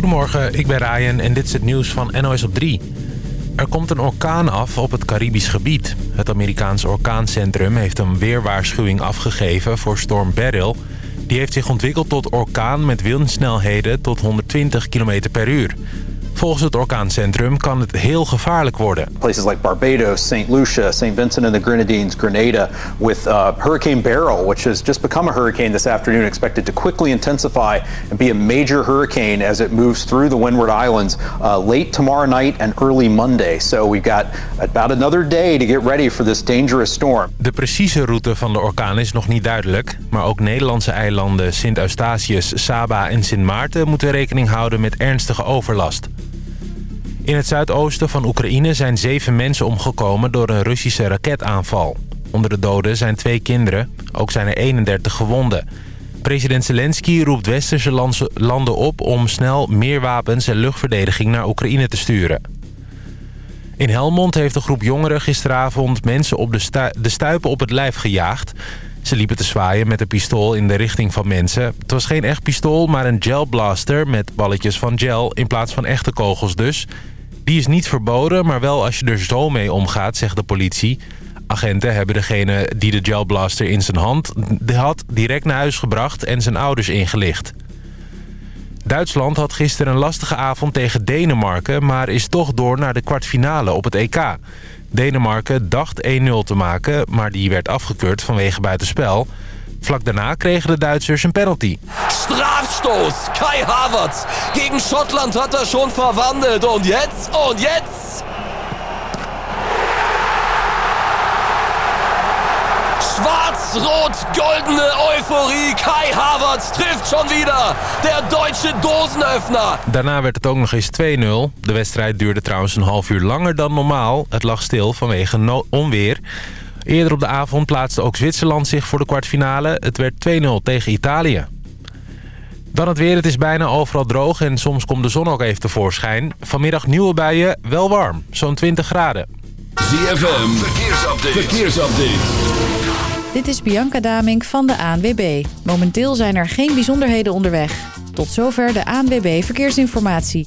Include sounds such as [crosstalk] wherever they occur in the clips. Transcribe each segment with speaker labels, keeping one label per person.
Speaker 1: Goedemorgen, ik ben Ryan en dit is het nieuws van NOS op 3. Er komt een orkaan af op het Caribisch gebied. Het Amerikaanse orkaancentrum heeft een weerwaarschuwing afgegeven voor storm Beryl. Die heeft zich ontwikkeld tot orkaan met windsnelheden tot 120 km per uur. Volgens het orkaancentrum kan het heel gevaarlijk worden.
Speaker 2: Places like Barbados, St. Lucia, St. Vincent and the Grenadines, Grenada, with uh, Hurricane Beryl, which has just become a hurricane this afternoon, expected to quickly intensify and be a major hurricane as it moves through the Windward Islands uh, late tomorrow night and early Monday. So we've got about another day to get ready for this dangerous storm.
Speaker 1: De precieze route van de orkaan is nog niet duidelijk, maar ook Nederlandse eilanden Sint Eustatius, Saba en Sint Maarten moeten rekening houden met ernstige overlast. In het zuidoosten van Oekraïne zijn zeven mensen omgekomen door een Russische raketaanval. Onder de doden zijn twee kinderen, ook zijn er 31 gewonden. President Zelensky roept westerse landen op om snel meer wapens en luchtverdediging naar Oekraïne te sturen. In Helmond heeft een groep jongeren gisteravond mensen op de, de stuipen op het lijf gejaagd. Ze liepen te zwaaien met een pistool in de richting van mensen. Het was geen echt pistool, maar een gelblaster met balletjes van gel in plaats van echte kogels dus. Die is niet verboden, maar wel als je er zo mee omgaat, zegt de politie. Agenten hebben degene die de gelblaster in zijn hand had direct naar huis gebracht en zijn ouders ingelicht. Duitsland had gisteren een lastige avond tegen Denemarken... maar is toch door naar de kwartfinale op het EK. Denemarken dacht 1-0 te maken, maar die werd afgekeurd vanwege buitenspel... Vlak daarna kregen de Duitsers een penalty.
Speaker 3: Strafstoß, Kai Havertz. Gegen Schottland hat er schon verwandelt. Und jetzt, und jetzt... Schwarz-rot-goldene Euphorie. Kai Havertz trifft schon wieder. Der deutsche Dosenöffner.
Speaker 1: Daarna werd het ook nog eens 2-0. De wedstrijd duurde trouwens een half uur langer dan normaal. Het lag stil vanwege onweer. Eerder op de avond plaatste ook Zwitserland zich voor de kwartfinale. Het werd 2-0 tegen Italië. Dan het weer. Het is bijna overal droog en soms komt de zon ook even tevoorschijn. Vanmiddag nieuwe buien, wel warm. Zo'n 20 graden.
Speaker 3: ZFM, verkeersupdate. verkeersupdate.
Speaker 4: Dit is Bianca Damink van de ANWB. Momenteel zijn er geen bijzonderheden onderweg. Tot zover de ANWB Verkeersinformatie.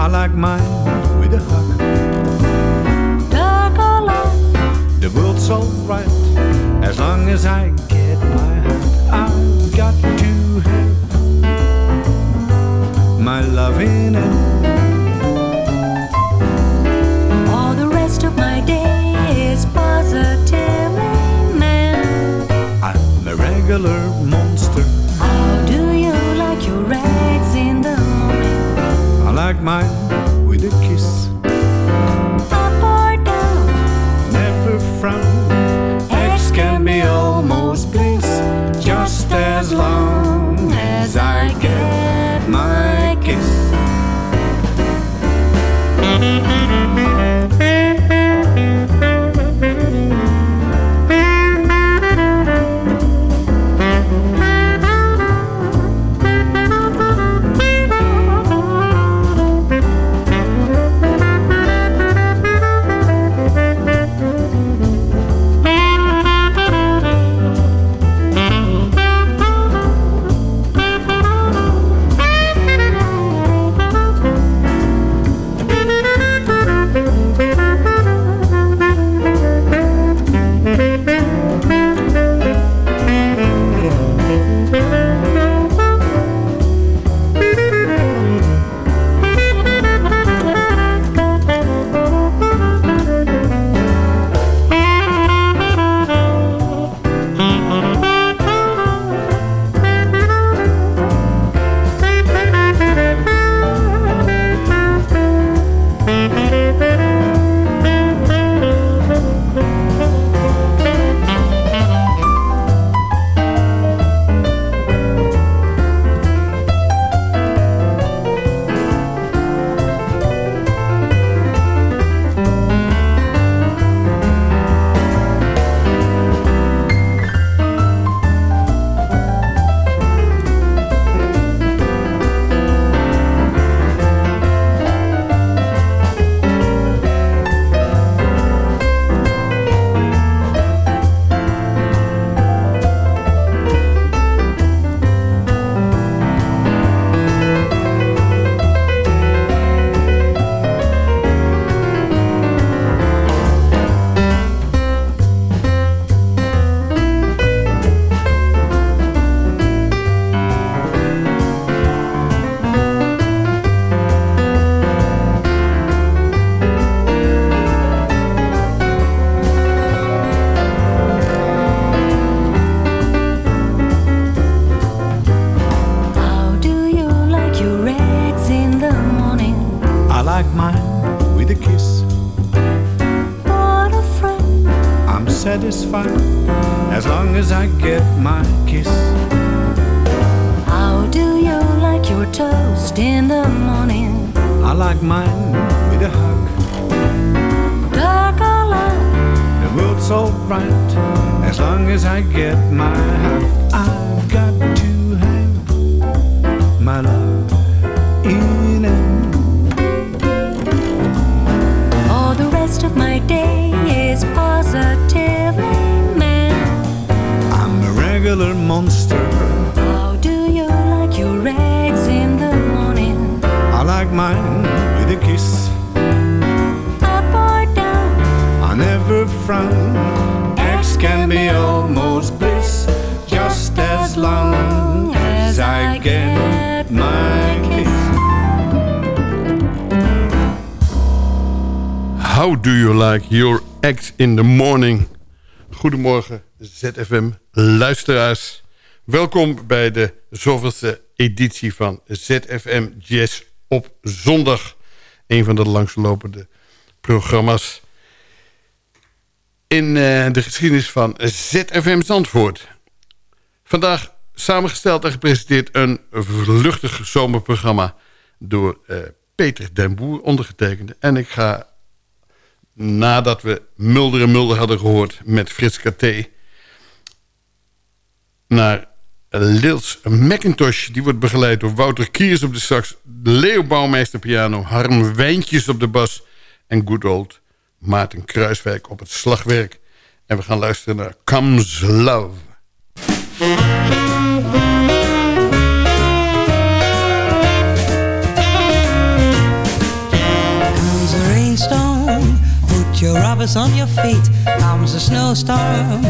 Speaker 5: I like mine with a hug.
Speaker 6: Light?
Speaker 5: The world's alright as long as I get my hug. I've got to have my loving and
Speaker 6: All the rest of my day is positively man.
Speaker 5: I'm a regular monster.
Speaker 6: Like
Speaker 5: mine like mine with a kiss.
Speaker 6: Up or down?
Speaker 5: I never frown. X can be almost bliss, just as long as I get my kiss.
Speaker 7: How do you like your act in the morning? Goedemorgen ZFM luisteraars. Welkom bij de zoveelste editie van ZFM Jazz op zondag. Een van de langslopende programma's in eh, de geschiedenis van ZFM Zandvoort. Vandaag samengesteld en gepresenteerd een vluchtig zomerprogramma... door eh, Peter den Boer, ondergetekende. En ik ga nadat we Mulder en Mulder hadden gehoord met Frits Katé... naar Lils McIntosh. Die wordt begeleid door Wouter Kiers op de sax... Leo piano, Harm Wijntjes op de bas... en good old Maarten Kruiswijk op het slagwerk. En we gaan luisteren naar Comes Love.
Speaker 8: Your rubbers on your feet. Comes a snowstorm,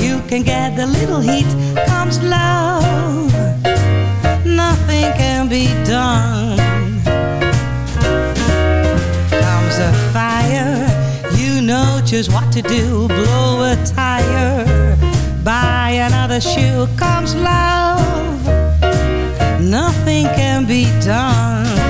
Speaker 8: you can get a little heat. Comes love, nothing can be done. Comes a fire, you know just what to do. Blow a tire, buy another shoe. Comes love, nothing can be done.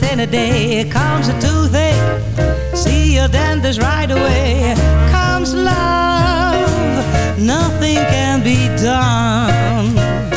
Speaker 8: It a day. Comes a toothache, see your dentist right away. Comes love, nothing can be done.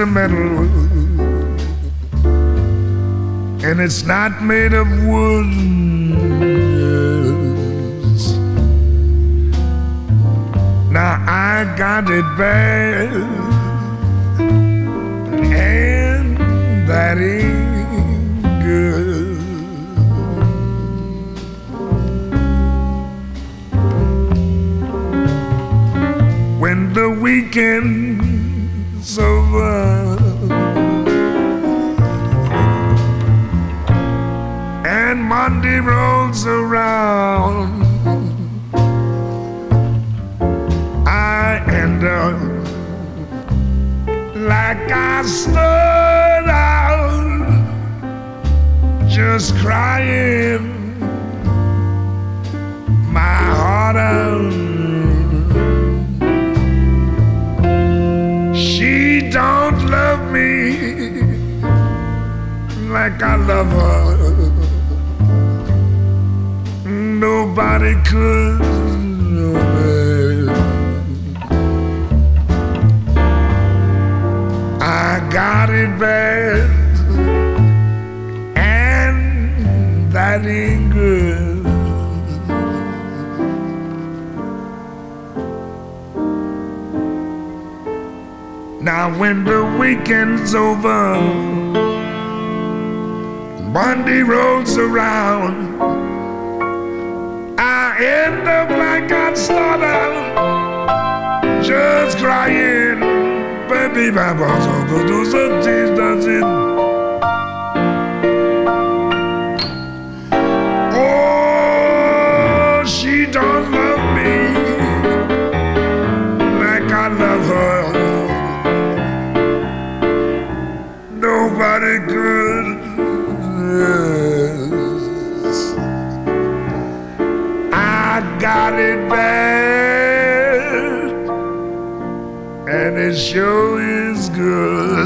Speaker 9: Sentimental, and it's not made of wood. Monday rolls around. I end up like I stood out, just crying my heart out. She don't love me like I love her. Nobody could. I got it bad, and that ain't good. Now when the weekend's over, Monday rolls around, end up like I start out, just crying, baby, Papa, so go do some things, does it? It sure is good.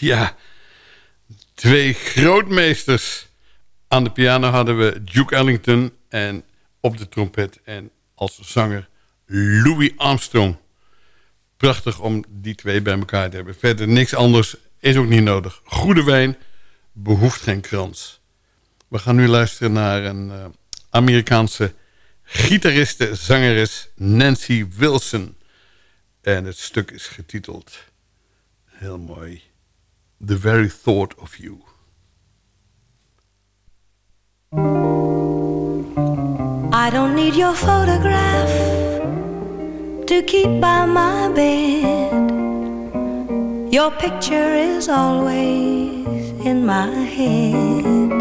Speaker 7: Ja, twee grootmeesters. Aan de piano hadden we Duke Ellington en op de trompet en als zanger Louis Armstrong. Prachtig om die twee bij elkaar te hebben. Verder niks anders is ook niet nodig. Goede wijn behoeft geen krans. We gaan nu luisteren naar een eh, Amerikaanse gitariste, zangeres Nancy Wilson. En het stuk is getiteld, heel mooi, The Very Thought of You.
Speaker 8: I don't need your photograph to keep by my bed. Your picture is always in my head.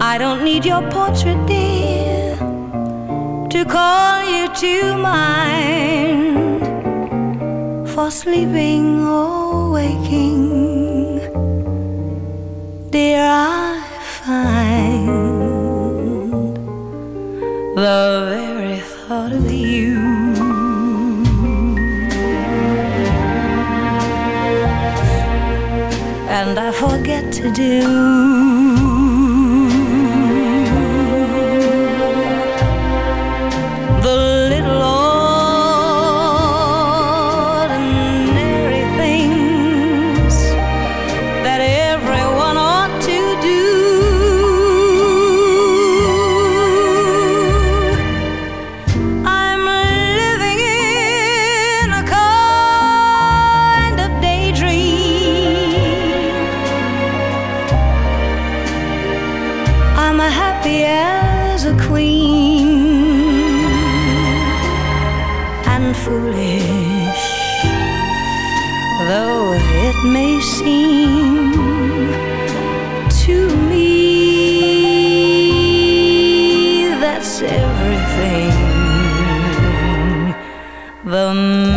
Speaker 8: I don't need your portrait, dear, to call you to mind for sleeping or waking. Dear, I find the forget to do happy as a queen and foolish, though it may seem to me. That's everything. The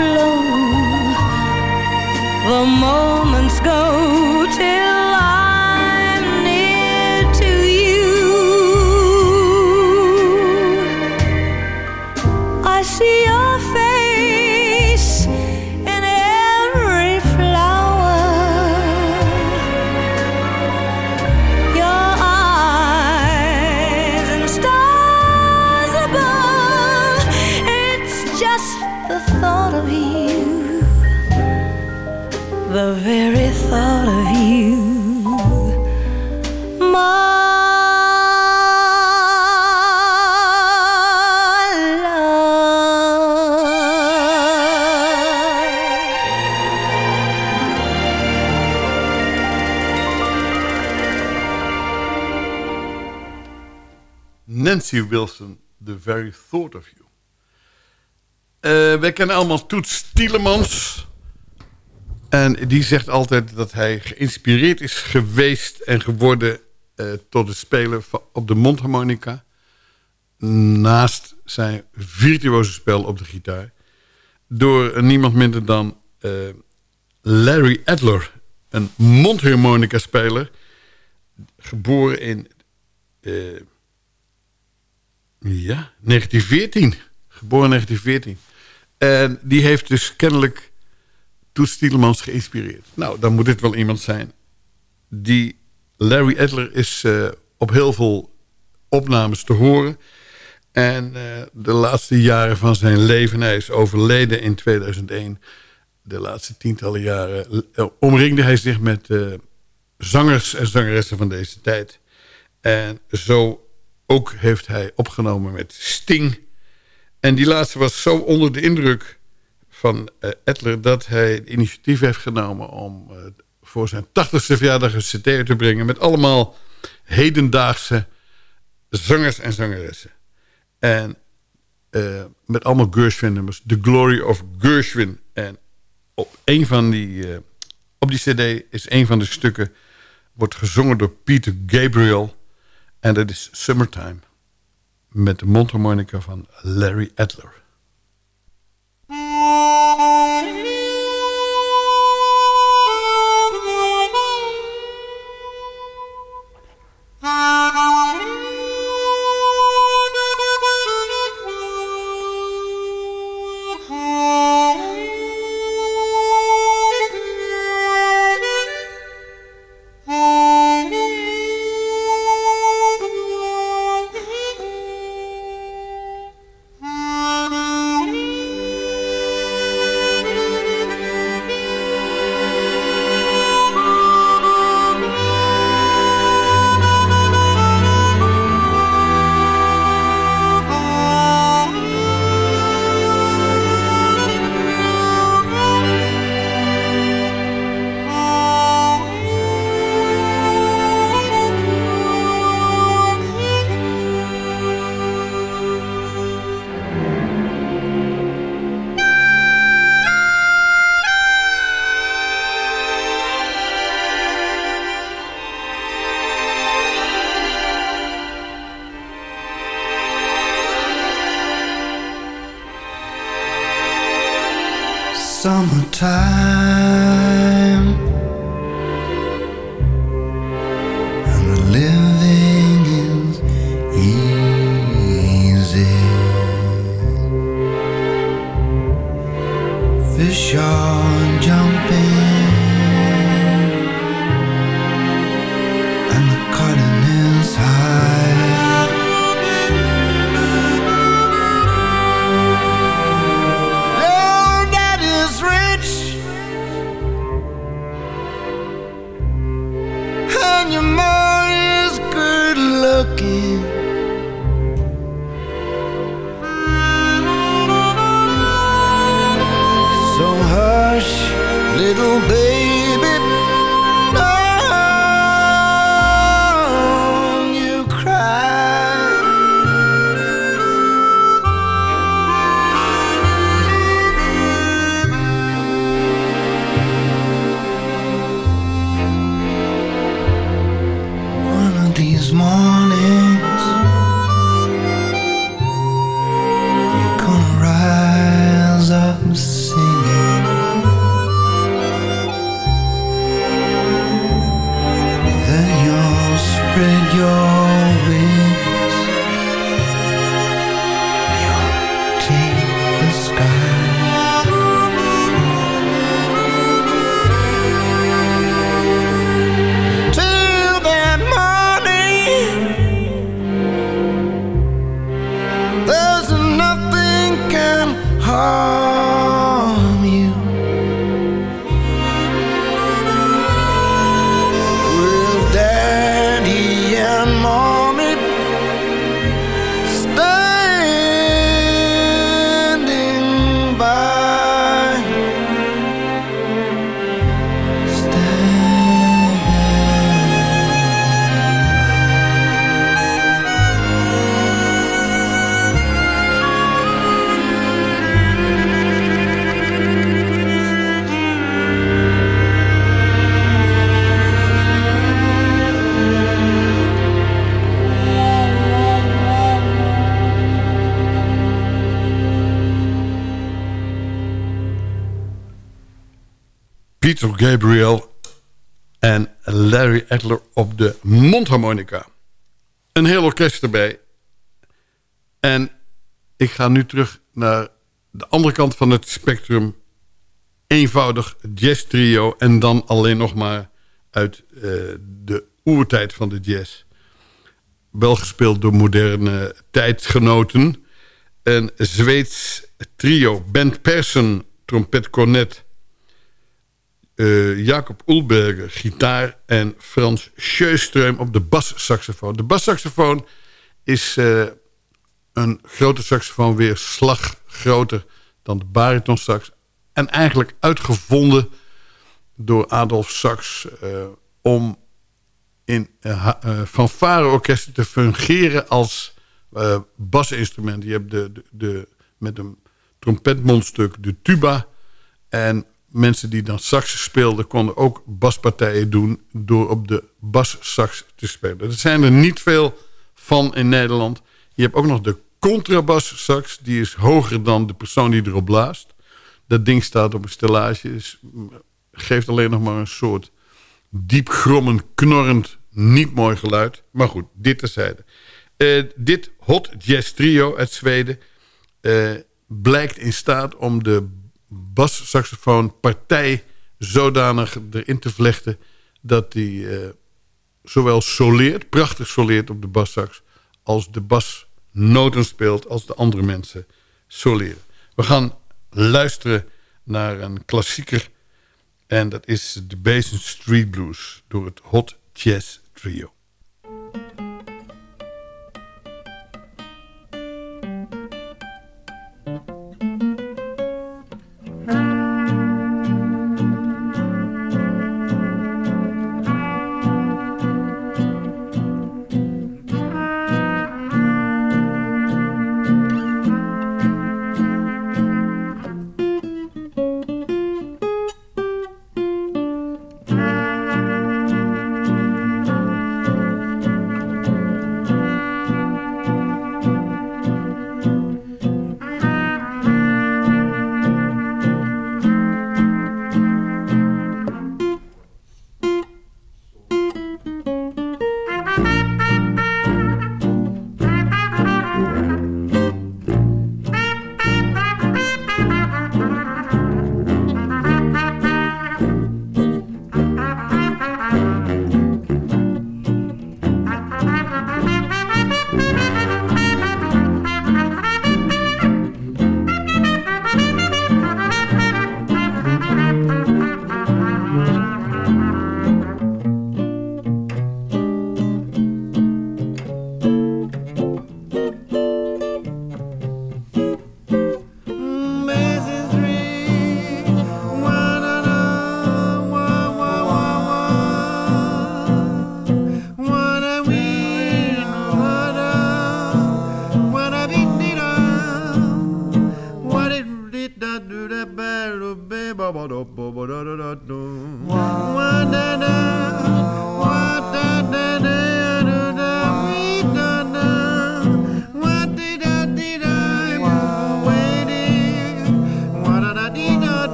Speaker 8: how
Speaker 7: Wilson, The Very Thought of You. Eh, wij kennen allemaal Toets Tielemans. En die zegt altijd dat hij geïnspireerd is geweest en geworden... eh, tot het spelen van- op de mondharmonica. Naast zijn virtuoze spel op de gitaar. Door niemand minder dan eh, Larry Adler. Een mondharmonica-speler. Geboren in... ja, 1914. Geboren in 1914. En die heeft dus kennelijk Toets Tielemans geïnspireerd. Nou, dan moet dit wel iemand zijn. Die Larry Adler is eh, op heel veel opnames te horen. En eh, de laatste jaren van zijn leven, hij is overleden in 2001. De laatste tientallen jaren eh, omringde hij zich met zangers en zangeressen van deze tijd. En zo ook heeft hij opgenomen met Sting. En die laatste was zo onder de indruk van eh, Edler... dat hij het initiatief heeft genomen om eh, voor zijn 80ste verjaardag een cd te brengen... met allemaal hedendaagse zangers en zangeressen. En eh, met allemaal Gershwin-nummers. The Glory of Gershwin. En op een van die... op die cd is een van de stukken... wordt gezongen door Peter Gabriel... En dat is Summertime. Met de mondharmonica van Larry Adler. Gabriel en Larry Adler op de mondharmonica. Een heel orkest erbij. En ik ga nu terug naar de andere kant van het spectrum. Eenvoudig jazz trio en dan alleen nog maar uit eh, de oertijd van de jazz. Wel gespeeld door moderne tijdgenoten. Een Zweeds trio. Ben Persson, trompet, cornet. Eh, Jacob Ulberger, gitaar. En Frans Sjöström op de bassaxofoon. De bassaxofoon is eh, een grote saxofoon weer slag groter dan de baritonsax. En eigenlijk uitgevonden door Adolf Sax... eh, om in uh, fanfareorkesten te fungeren als basinstrument. Je hebt de, de, de, met een trompetmondstuk de tuba. En mensen die dan sax speelden... konden ook baspartijen doen door op de bassax te spelen. Er zijn er niet veel van in Nederland. Je hebt ook nog de contrabassax. Die is hoger dan de persoon die erop blaast. Dat ding staat op een stellage. Geeft alleen nog maar een soort diep grommend, knorrend, niet mooi geluid. Maar goed, dit terzijde. Eh dit hot jazz trio uit Zweden... eh, blijkt in staat om de bassaxofoon partij zodanig erin te vlechten... dat die eh, zowel soleert, prachtig soleert op de bassax... als de bas noten speelt als de andere mensen soleren. We gaan luisteren naar een klassieker... En dat is de Basin Street Blues door het Hot Jazz Trio.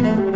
Speaker 7: matter.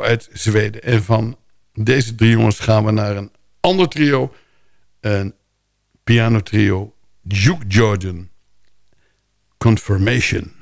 Speaker 7: Uit Zweden. En van deze drie jongens gaan we naar een ander trio. Een pianotrio. Duke Jordan. Confirmation.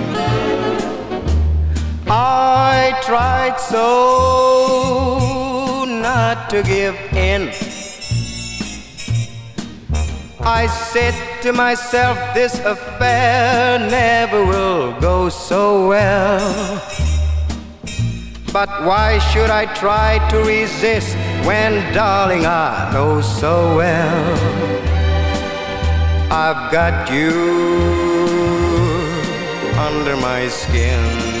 Speaker 10: Tried so not to give in. I said to myself, this affair never will go so well. But why should I try to resist when, darling, I know so well I've got you under my skin?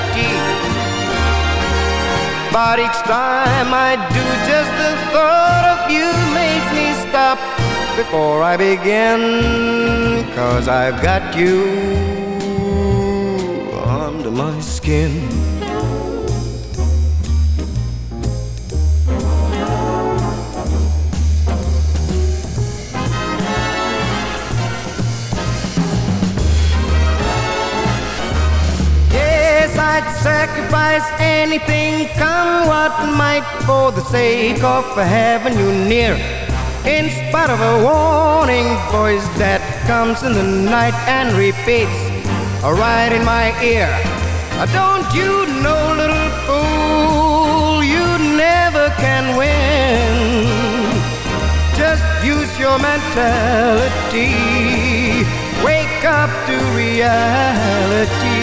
Speaker 10: But each time I do, just the thought of you makes me stop before I begin. Cause I've got you under my skin. Yes, I'd sacrifice anything, what might, for the sake of having you near. In spite of a warning voice that comes in the night and repeats, right in my ear. Don't you know, little fool, you never can win. Just use your mentality. Wake up to reality.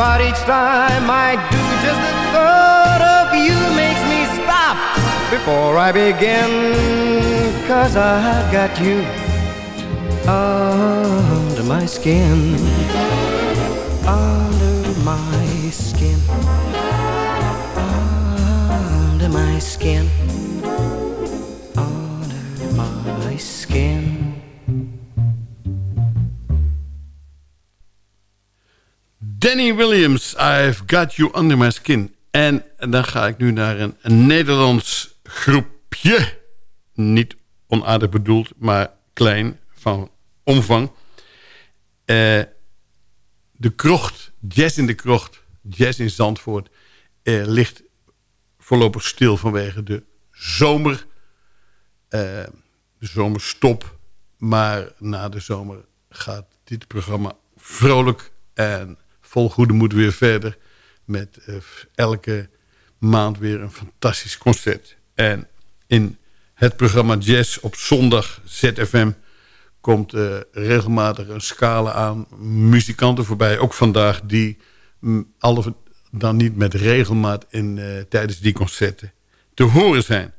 Speaker 10: But each time I do, just thought of you makes me stop before I begin. Cause I have got you under my skin. Under my skin. Under my skin. Under my skin.
Speaker 7: Danny Williams, I've Got You Under My Skin. En dan ga ik nu naar een, Nederlands groepje. Niet onaardig bedoeld, maar klein van omvang. Eh, de krocht, jazz in de krocht, jazz in Zandvoort... eh, ligt voorlopig stil vanwege de zomer. eh, de zomerstop. Maar na de zomer gaat dit programma vrolijk en vol goede moed weer verder. Met eh, elke maand weer een fantastisch concert. En in het programma Jazz op zondag ZFM komt eh, regelmatig een scala aan muzikanten voorbij. Ook vandaag die mm, alle dan niet met regelmaat in, eh, tijdens die concerten te horen zijn.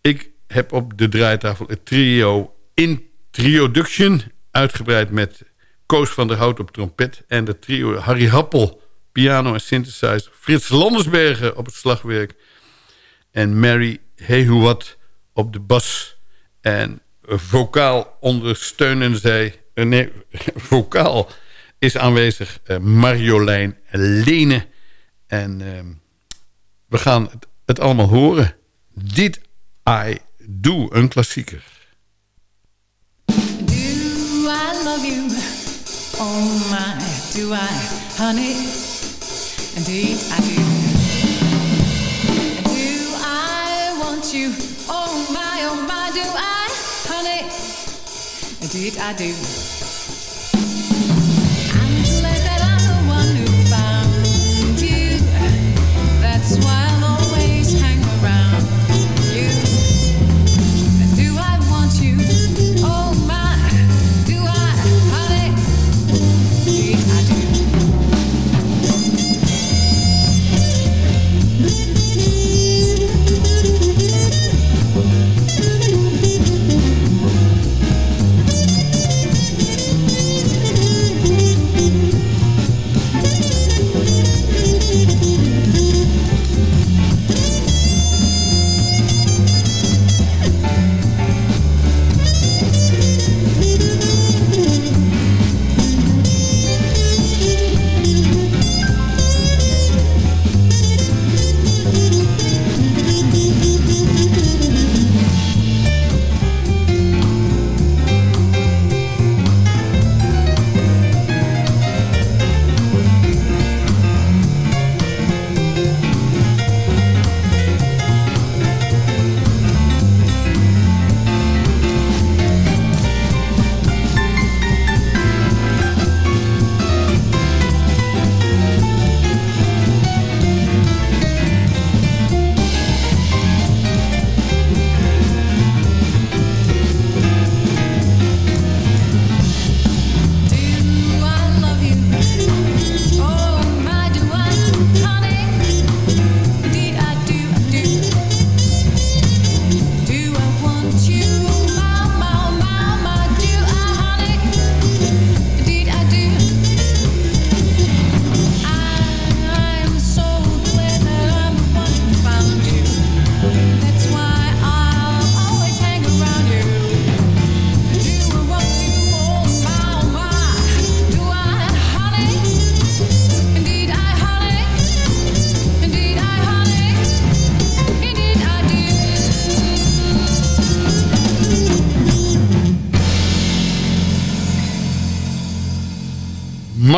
Speaker 7: Ik heb op de draaitafel het trio Introduction... uitgebreid met Koos van der Hout op trompet... en de trio Harry Happel, piano en synthesizer... Frits Landersbergen op het slagwerk... en Mary Hehuwat op de bas... en vocaal ondersteunen zij... eh, nee, [laughs] vocaal is aanwezig eh, Marjolein Lene... en ehm, we gaan het, allemaal horen. Did I Do, een klassieker.
Speaker 11: Do I love you? Oh my, do I, honey? Indeed I do. Do I want you? Oh my, oh my, do I, honey? Indeed I do.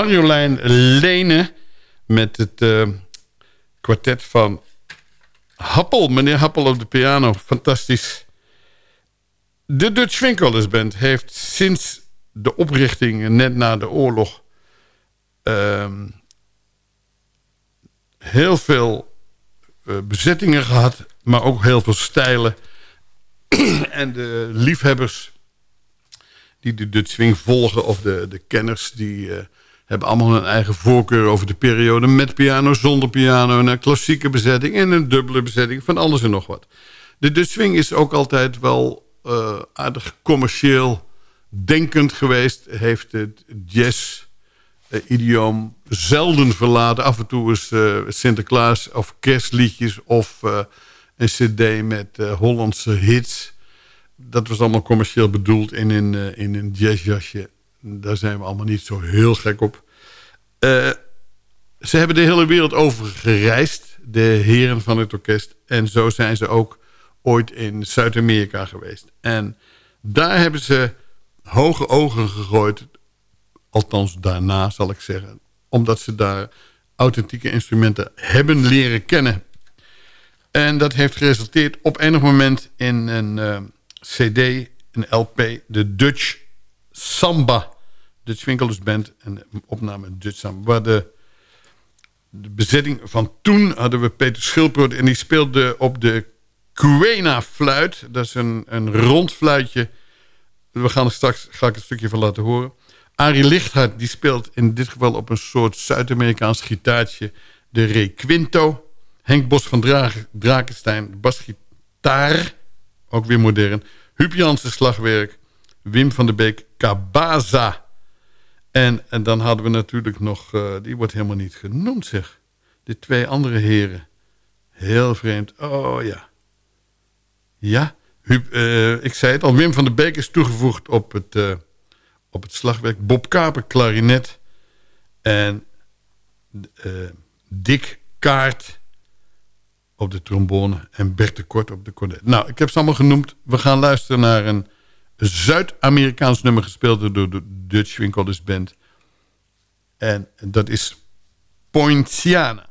Speaker 7: Marjolein Lene... met het eh, kwartet van Happel. Meneer Happel op de piano. Fantastisch. De Dutch Winkelers Band heeft sinds de oprichting... net na de oorlog... ehm, heel veel eh, bezettingen gehad... maar ook heel veel stijlen. [clears throat] en de liefhebbers die de Dutch Swing volgen... of de, de kenners die eh, hebben allemaal hun eigen voorkeur... over de periode met piano, zonder piano... en een klassieke bezetting en een dubbele bezetting... van alles en nog wat. De Dutch Swing is ook altijd wel eh, aardig commercieel denkend geweest. Heeft het jazz eh, zelden verlaten. Af en toe is eh, Sinterklaas of kerstliedjes of een cd met Hollandse hits. Dat was allemaal commercieel bedoeld in een, in een jazzjasje. Daar zijn we allemaal niet zo heel gek op. Eh, ze hebben de hele wereld over gereisd, de heren van het orkest. En zo zijn ze ook ooit in Zuid-Amerika geweest. En daar hebben ze hoge ogen gegooid Althans daarna zal ik zeggen. Omdat ze daar authentieke instrumenten hebben leren kennen. En dat heeft geresulteerd op enig moment in een eh, cd, een LP, de Dutch Samba. Dutch Winkelers Band, een opname Dutch Samba. Waar de, de bezetting van toen hadden we Peter Schilproot... en die speelde op de Quena fluit. Dat is een, een rond fluitje. We gaan er straks ga ik een stukje van laten horen. Arie Lichthart die speelt in dit geval op een soort Zuid-Amerikaans gitaartje de requinto. Henk Bos van Dra Drakenstein, basgitaar, ook weer modern. Huub slagwerk. Wim van der Beek, kabaza. En, en dan hadden we natuurlijk nog, eh, die wordt helemaal niet genoemd zeg. De twee andere heren. Heel vreemd. Oh ja. Ja, eh, ik zei het al, Wim van der Beek is toegevoegd op het... eh, op het slagwerk. Bob Kaper, klarinet. En Dick Kaart op de trombone. En Bert de Kort op de cornet. Nou, ik heb ze allemaal genoemd. We gaan luisteren naar een Zuid-Amerikaans nummer gespeeld door de Dutch Winkelers Band. En dat is Poinciana.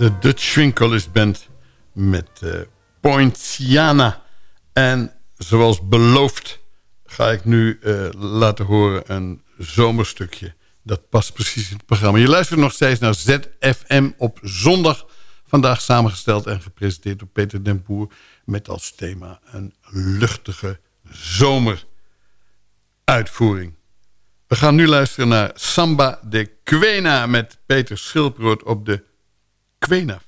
Speaker 7: De Dutch Swing Band met eh Poinciana. En zoals beloofd ga ik nu eh, laten horen een zomerstukje. Dat past precies in het programma. Je luistert nog steeds naar ZFM op zondag. Vandaag samengesteld en gepresenteerd door Peter den Boer... met als thema een luchtige zomeruitvoering. We gaan nu luisteren naar Samba de Quena... met Peter Schilproot op de Quena.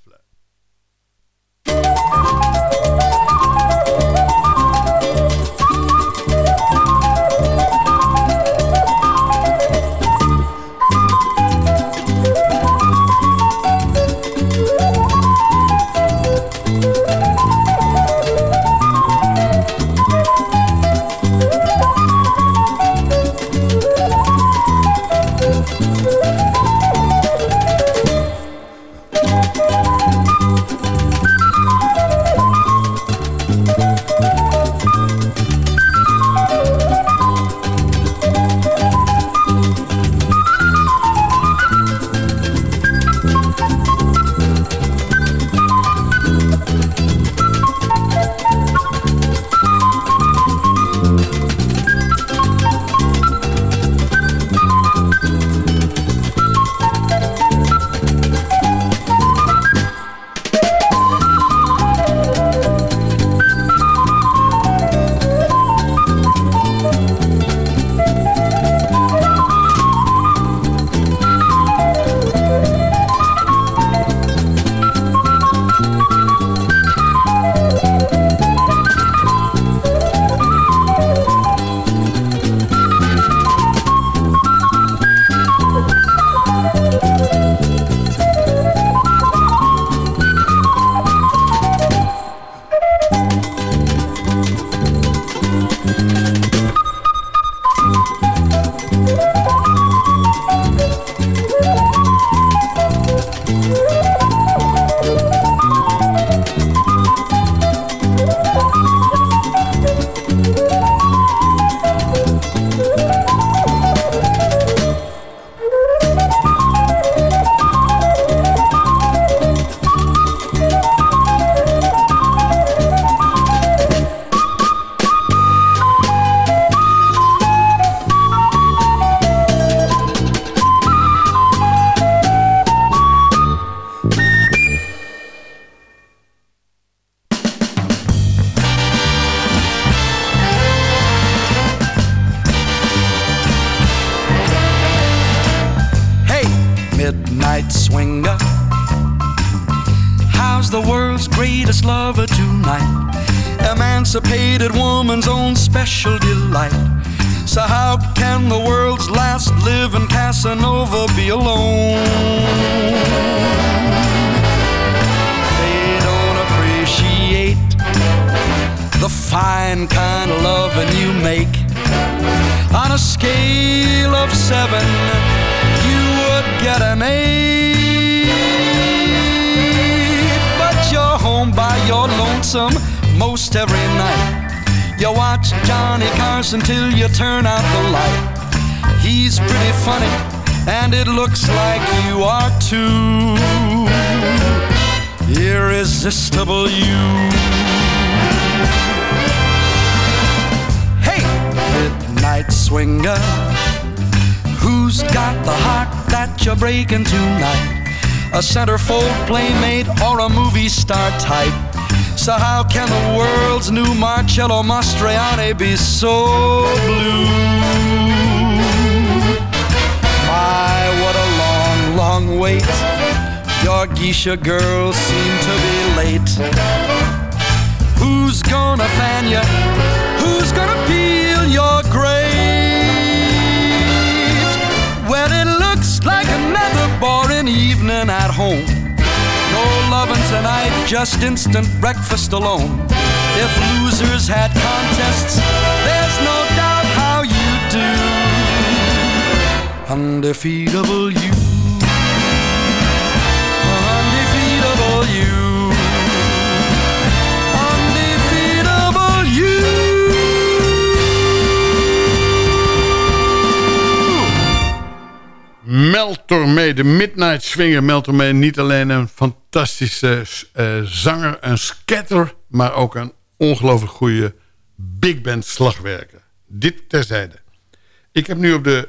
Speaker 12: Seven, you would get an eight. But you're home by your lonesome most every night. You watch Johnny Carson till you turn out the light. He's pretty funny, and it looks like you are too. Irresistible, you. Hey, midnight swinger. Who's got the heart that you're breaking tonight? A centerfold playmate or a movie star type? So how can the world's new Marcello Mastroianni be so blue? My, what a long, long wait. Your geisha girls seem to be late. Who's gonna fan you? Who's gonna peel your grapes? Well, it looks like another boring evening at home. No loving tonight, just instant breakfast alone. If losers had contests, there's no doubt how you do. Undefeatable you. Undefeatable you.
Speaker 7: Mel Tormé, de Midnight Swinger. Mel Tormé, niet alleen een fantastische eh, zanger, een scatter... maar ook een ongelooflijk goede big band slagwerker. Dit terzijde. Ik heb nu op de...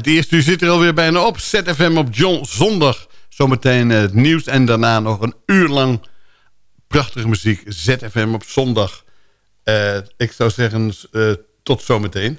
Speaker 7: het eerste uur zit er alweer bijna op. ZFM op John zondag. Zometeen eh, het nieuws en daarna nog een uur lang prachtige muziek. ZFM op zondag. Eh, ik zou zeggen, eh, tot zometeen.